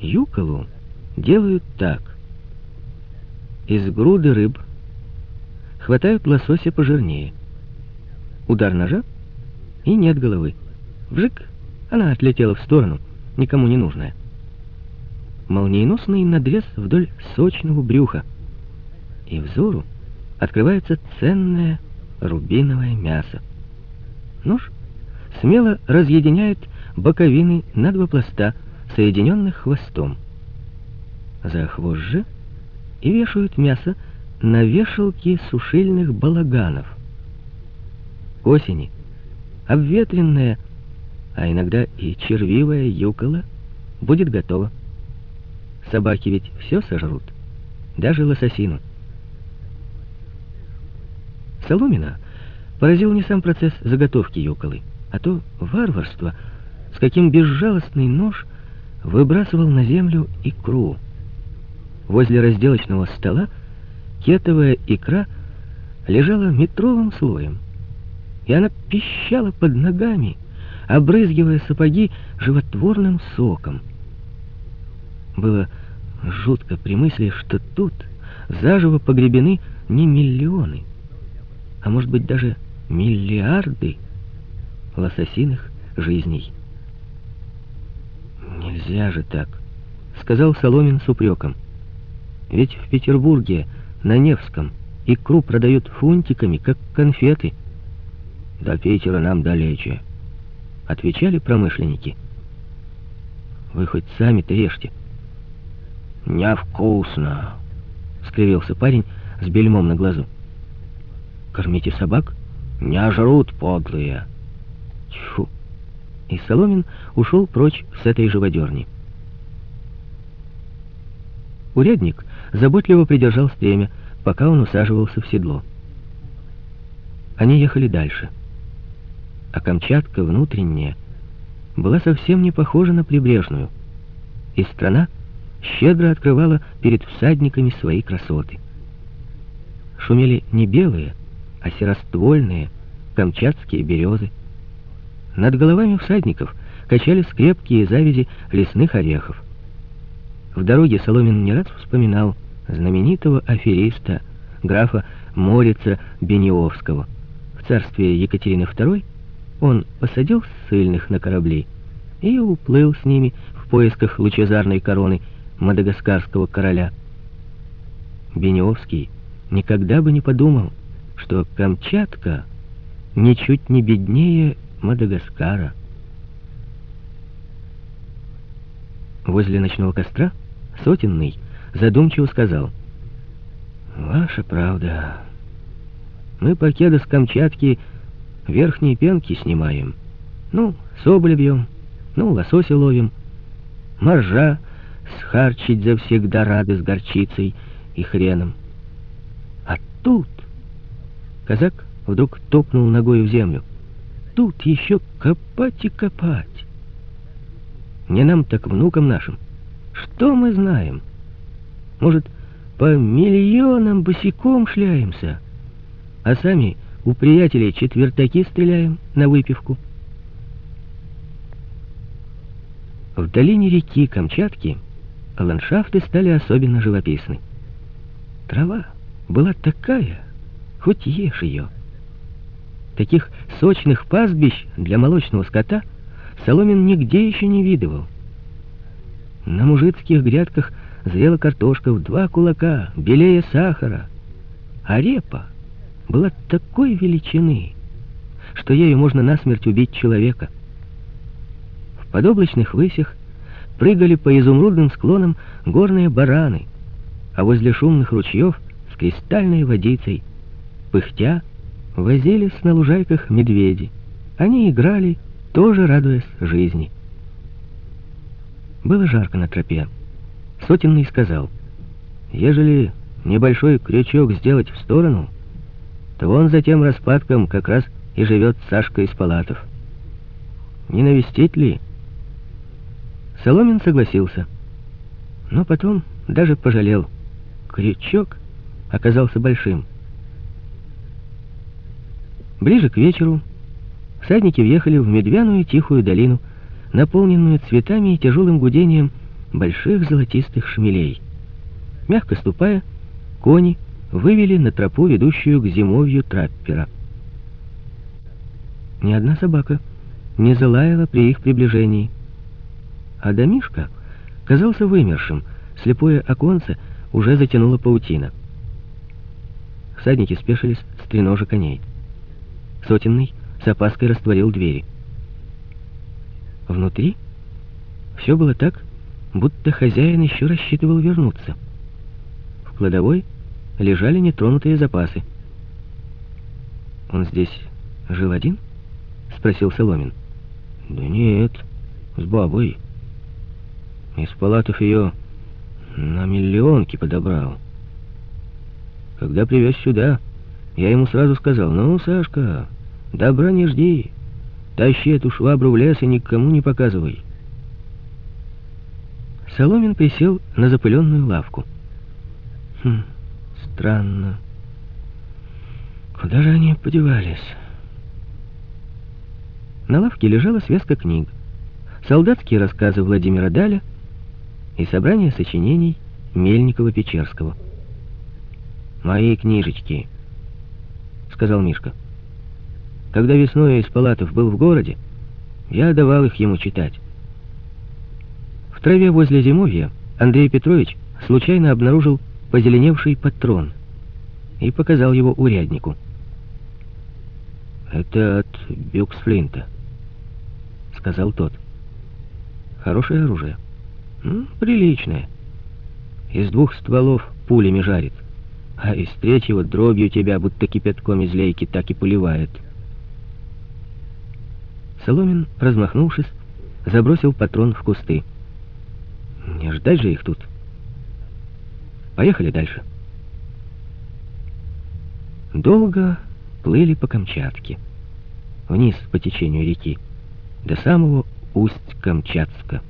Юколу делают так. Из груды рыб хватают лосося пожирнее. Удар ножа, и нет головы. Вжик, она отлетела в сторону, никому не нужная. Молниеносный надрез вдоль сочного брюха. И взору открывается ценное рубиновое мясо. Нож смело разъединяет боковины на два пласта, соединенных хвостом. За хвост же и вешают мясо на вешалки сушильных балаганов. К осени обветренная, а иногда и червивая юкола будет готова. Собаки ведь все сожрут, даже лососину. Соломина поразил не сам процесс заготовки юколы, а то варварство, с каким безжалостный нож выбрасывал на землю икру. Возле разделочного стола кетовая икра лежала метровым слоем, и она пищала под ногами, обрызгивая сапоги животворным соком. Было жутко при мысли, что тут заживо погребены не миллионы, а может быть даже миллиарды лососиных жизней. «Нельзя же так», — сказал Соломин с упреком. «Ведь в Петербурге, на Невском, икру продают фунтиками, как конфеты». «До Питера нам далече», — отвечали промышленники. «Вы хоть сами-то ешьте». «Невкусно», — скривился парень с бельмом на глазу. «Кормите собак?» «Не жрут, подлые». Тьфу! И Соломин ушел прочь с этой живодерни. Урядник заботливо придержал стремя, пока он усаживался в седло. Они ехали дальше. А Камчатка внутренняя была совсем не похожа на прибрежную, и страна щедро открывала перед всадниками свои красоты. Шумели не белые, а сероствольные камчатские березы, над головами всадников качались крепкие завязи лесных орехов. В дороге Соломин не раз вспоминал знаменитого афериста, графа Морица Бениовского. В царстве Екатерины II он посадил ссыльных на корабли и уплыл с ними в поисках лучезарной короны мадагаскарского короля. Бениовский никогда бы не подумал, что Камчатка ничуть не беднее Мадагаскара. Возле ночного костра сотенный задумчиво сказал, «Ваша правда. Мы покеда с Камчатки верхние пенки снимаем. Ну, соболя бьем, ну, лосося ловим. Моржа схарчить завсегда рады с горчицей и хреном. А тут...» Казак вдруг топнул ногой в землю тут еще копать и копать. Не нам, так внукам нашим. Что мы знаем? Может, по миллионам босиком шляемся, а сами у приятелей четвертаки стреляем на выпивку? В долине реки Камчатки ландшафты стали особенно живописны. Трава была такая, хоть ешь ее. Таких сочных пастбищ для молочного скота Соломин нигде еще не видывал. На мужицких грядках зрела картошка в два кулака, белее сахара, а репа была такой величины, что ею можно насмерть убить человека. В подоблачных высях прыгали по изумрудным склонам горные бараны, а возле шумных ручьев с кристальной водицей, пыхтя, возились на лужайках медведи. Они играли, тоже радуясь жизни. Было жарко на тропе. Сотенный сказал, ежели небольшой крючок сделать в сторону, то вон за тем распадком как раз и живет Сашка из палатов. Не навестить ли? Соломин согласился, но потом даже пожалел. Крючок оказался большим. Ближе к вечеру всадники въехали в медвяную тихую долину, наполненную цветами и тяжелым гудением больших золотистых шмелей. Мягко ступая, кони вывели на тропу, ведущую к зимовью траппера. Ни одна собака не залаяла при их приближении. А домишка казался вымершим, слепое оконце уже затянуло паутина. Всадники спешились с треножа коней. Сотенный с опаской растворил двери. Внутри все было так, будто хозяин еще рассчитывал вернуться. В кладовой лежали нетронутые запасы. «Он здесь жил один?» — спросил Соломин. «Да нет, с бабой. Из палатов ее на миллионки подобрал. Когда привез сюда, я ему сразу сказал, «Ну, Сашка, добра не жди, тащи эту швабру в лес и никому не показывай». Соломин присел на запыленную лавку. Хм, странно. Куда же они подевались? На лавке лежала связка книг. Солдатские рассказы Владимира Даля и собрание сочинений Мельникова-Печерского. «Мои книжечки», — сказал Мишка. «Когда весной из палатов был в городе, я давал их ему читать. В траве возле зимовья Андрей Петрович случайно обнаружил позеленевший патрон и показал его уряднику. «Это от Бюксфлинта», — сказал тот. «Хорошее оружие. Ну, приличное. Из двух стволов пулями жарит, а из третьего дробью тебя, будто кипятком из лейки, так и поливает». Соломин, размахнувшись, забросил патрон в кусты. Не ждать же их тут. Поехали дальше. Долго плыли по Камчатке. Вниз по течению реки. До самого Усть-Камчатска.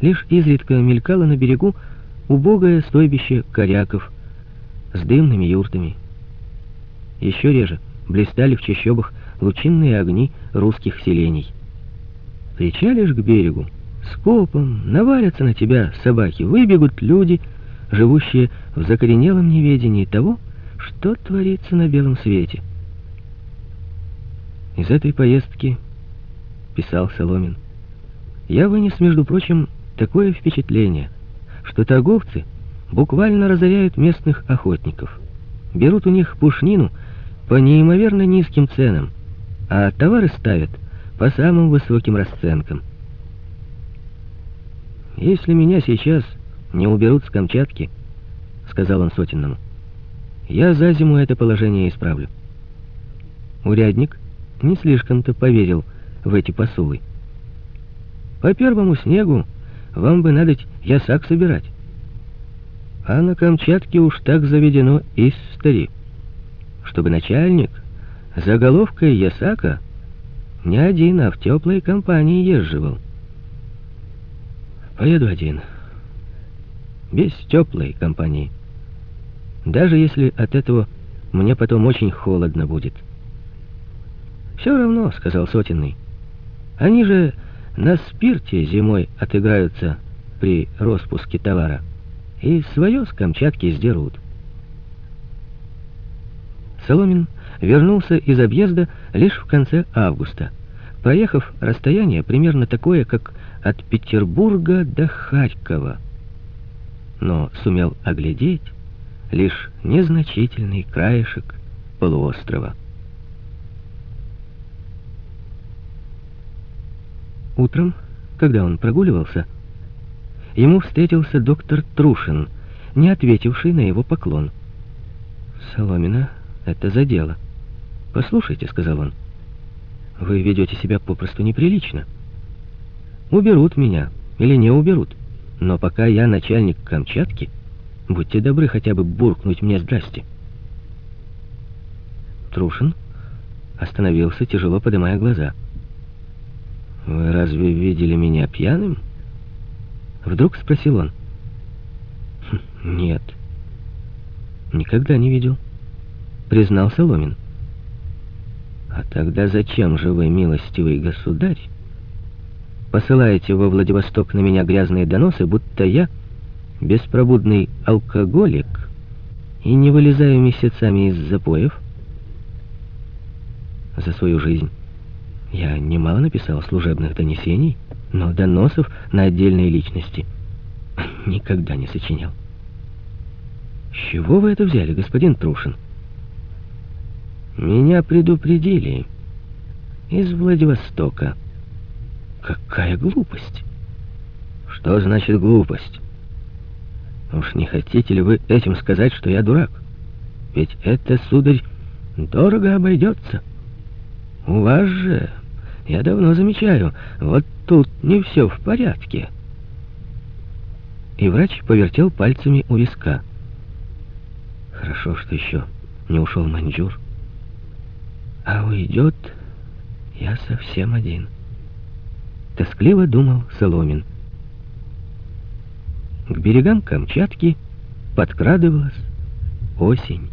Лишь изредка мелькало на берегу убогое стойбище коряков с дымными юртами. Еще реже блистали в чащобах лучинные огни русских селений. Причалишь к берегу, скопом, навалятся на тебя собаки, выбегут люди, живущие в закоренелом неведении того, что творится на белом свете. Из этой поездки, писал Соломин, я вынес, между прочим, такое впечатление, что торговцы буквально разоряют местных охотников, берут у них пушнину по неимоверно низким ценам, а товары ставят по самым высоким расценкам. «Если меня сейчас не уберут с Камчатки, — сказал он Сотинному, — я за зиму это положение исправлю». Урядник не слишком-то поверил в эти посулы. «По первому снегу вам бы надо ясак собирать. А на Камчатке уж так заведено из стари, чтобы начальник заголовкой ясака не один, а в теплой компании езживал». Поеду один. Без теплой компании. Даже если от этого мне потом очень холодно будет. «Все равно», — сказал Сотенный. «Они же на спирте зимой отыграются при распуске товара и свое с Камчатки сдерут». Соломин вернулся из объезда лишь в конце августа, проехав расстояние примерно такое, как от Петербурга до Харькова, но сумел оглядеть лишь незначительный краешек полуострова. Утром, когда он прогуливался, ему встретился доктор Трушин, не ответивший на его поклон. «Соломина, это за дело. Послушайте», — сказал он, — «вы ведете себя попросту неприлично». Уберут меня или не уберут. Но пока я начальник Камчатки, будьте добры хотя бы буркнуть мне «здрасте». Трушин остановился, тяжело поднимая глаза. «Вы разве видели меня пьяным?» Вдруг спросил он. «Хм, «Нет, никогда не видел», — признал Соломин. «А тогда зачем же вы, милостивый государь, посылаете во Владивосток на меня грязные доносы, будто я беспробудный алкоголик и не вылезаю месяцами из запоев. За свою жизнь я немало написал служебных донесений, но доносов на отдельные личности никогда не сочинял. С чего вы это взяли, господин Трушин? Меня предупредили из Владивостока. Какая глупость! Что значит глупость? Уж не хотите ли вы этим сказать, что я дурак? Ведь это, сударь, дорого обойдется. У вас же, я давно замечаю, вот тут не все в порядке. И врач повертел пальцами у виска. Хорошо, что еще не ушел маньчжур. А уйдет я совсем один. Тоскливо думал Соломин. К берегам Камчатки подкрадывалась осень.